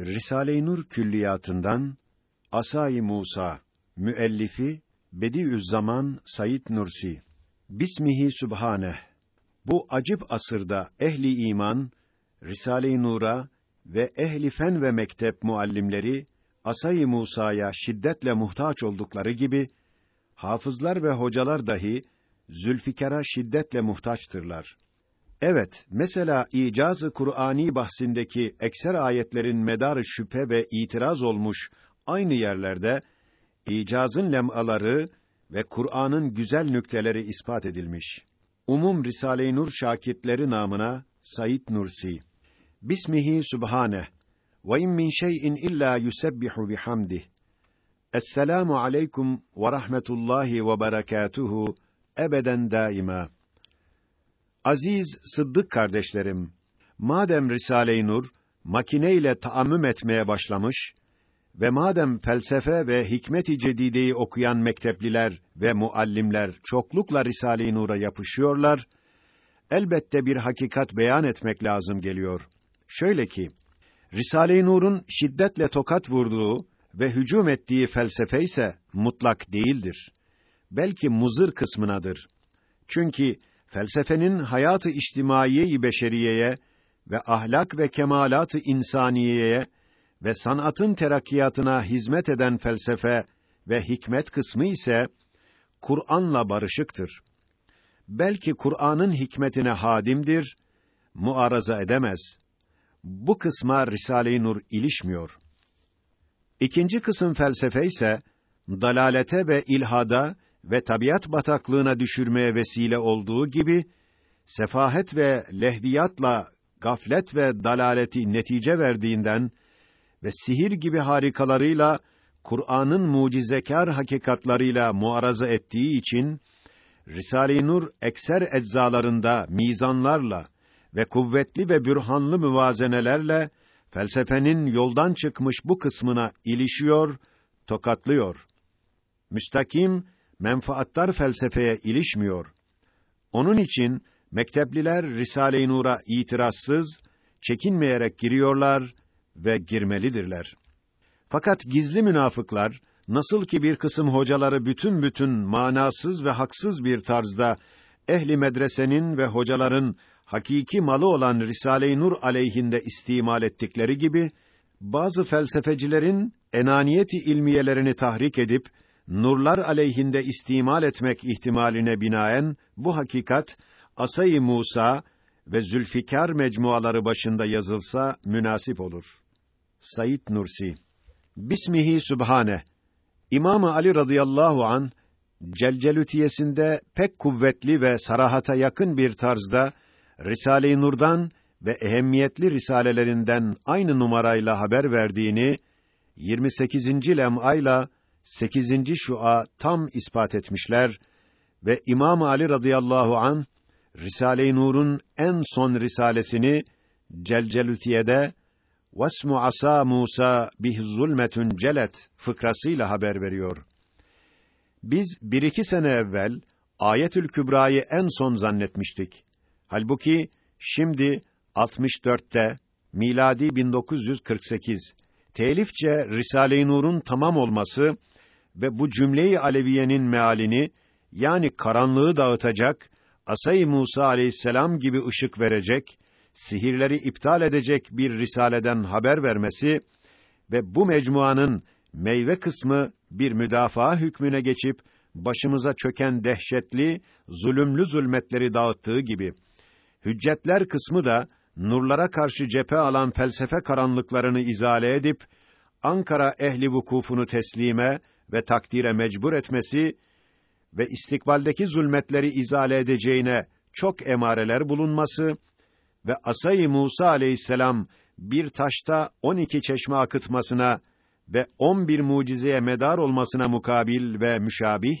Risale-i Nur külliyatından Asay Musa müellifi Bediüzzaman Said Nursi Bismihi Sübhaneh Bu acip asırda ehli iman Risale-i Nur'a ve ehli fen ve mektep muallimleri Asay Musa'ya şiddetle muhtaç oldukları gibi hafızlar ve hocalar dahi Zülfikar'a şiddetle muhtaçtırlar. Evet, mesela icaz-ı Kur'ani bahsindeki ekser ayetlerin medarı şüphe ve itiraz olmuş aynı yerlerde icazın lemaları ve Kur'an'ın güzel nükteleri ispat edilmiş. Umum Risale-i Nur şakirtleri namına Said Nursi. Bismihi Subhaneh. Ve in min şey'in illa yusebbihu bihamdih. Esselamu aleyküm ve rahmetullahi ve berekatuhu ebeden daima. Aziz Sıddık kardeşlerim, madem Risale-i Nur makineyle taammüm etmeye başlamış ve madem felsefe ve hikmet-i cedideyi okuyan mektepliler ve muallimler çoklukla Risale-i Nur'a yapışıyorlar, elbette bir hakikat beyan etmek lazım geliyor. Şöyle ki, Risale-i Nur'un şiddetle tokat vurduğu ve hücum ettiği felsefe ise mutlak değildir. Belki muzır kısmınadır. Çünkü felsefenin hayatı içtimaiye-i beşeriyeye ve ahlak ve kemalat-ı insaniyeye ve sanatın terakkiyatına hizmet eden felsefe ve hikmet kısmı ise Kur'an'la barışıktır. Belki Kur'an'ın hikmetine hadimdir, muaraza edemez. Bu kısma Risale-i Nur ilişmiyor. İkinci kısım felsefe ise dalalete ve ilhada ve tabiat bataklığına düşürmeye vesile olduğu gibi sefahet ve lehviyatla gaflet ve dalaleti netice verdiğinden ve sihir gibi harikalarıyla Kur'an'ın mucizekar hakikatlarıyla muaraza ettiği için Risale-i Nur ekser eczalarında mizanlarla ve kuvvetli ve bürhanlı müvazenelerle felsefenin yoldan çıkmış bu kısmına ilişiyor, tokatlıyor. Müstakim menfaattar felsefeye ilişmiyor. Onun için mektepliler Risale-i Nur'a itirazsız, çekinmeyerek giriyorlar ve girmelidirler. Fakat gizli münafıklar nasıl ki bir kısım hocaları bütün bütün manasız ve haksız bir tarzda ehli medresenin ve hocaların hakiki malı olan Risale-i Nur aleyhinde istimal ettikleri gibi bazı felsefecilerin enaniyeti ilmiyelerini tahrik edip nurlar aleyhinde istimal etmek ihtimaline binaen bu hakikat Asay-ı Musa ve Zülfikar mecmuaları başında yazılsa münasip olur. Said Nursi Bismihi Sübhane İmam Ali radıyallahu an Celcelütiyesinde pek kuvvetli ve sarahata yakın bir tarzda Risale-i Nur'dan ve ehemmiyetli risalelerinden aynı numarayla haber verdiğini 28. lem'ayla 8. şua tam ispat etmişler ve İmam Ali radıyallahu an Risale-i Nur'un en son risalesini Celcelütiye'de Vasmu asa Musa bih zulmetun celet fıkrasıyla haber veriyor. Biz bir iki sene evvel Ayetül Kübra'yı en son zannetmiştik. Halbuki şimdi 64'te miladi 1948 telifçe Risale-i Nur'un tamam olması ve bu cümleyi Aleviyenin mealini yani karanlığı dağıtacak Asay Musa aleyhisselam gibi ışık verecek, sihirleri iptal edecek bir risaleden haber vermesi ve bu mecmuanın meyve kısmı bir müdafaa hükmüne geçip başımıza çöken dehşetli, zulümlü zulmetleri dağıttığı gibi. Hüccetler kısmı da nurlara karşı cephe alan felsefe karanlıklarını izale edip Ankara ehli vukufunu teslime ve takdire mecbur etmesi ve istikbaldeki zulmetleri izale edeceğine çok emareler bulunması ve Asay Musa aleyhisselam bir taşta on iki çeşme akıtmasına ve on bir mucizeye medar olmasına mukabil ve müşabih,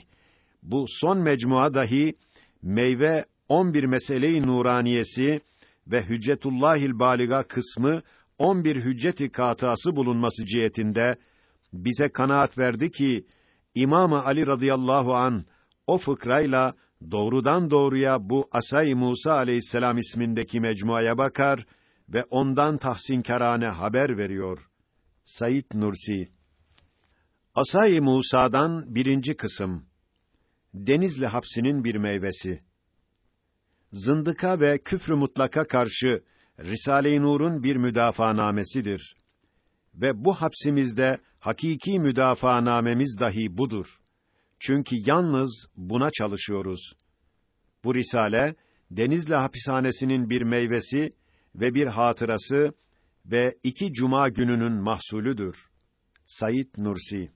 bu son mecmua dahi meyve on bir mesele-i nuraniyesi ve hüccetullahil baliga kısmı on bir hücceti katası bulunması cihetinde bize kanaat verdi ki İmam Ali radıyallahu an o fıkrayla doğrudan doğruya bu Asay Musa aleyhisselam ismindeki mecmuaya bakar ve ondan tahsinkarane haber veriyor. Said Nursi Asay-ı Musa'dan birinci kısım Denizli hapsinin bir meyvesi Zındıka ve küfrü mutlaka karşı Risale-i Nur'un bir müdafaanamesidir. Ve bu hapsimizde hakiki müdafaanamemiz dahi budur. Çünkü yalnız buna çalışıyoruz. Bu risale Denizli hapishanesinin bir meyvesi ve bir hatırası ve iki cuma gününün mahsulüdür. Sayit Nursi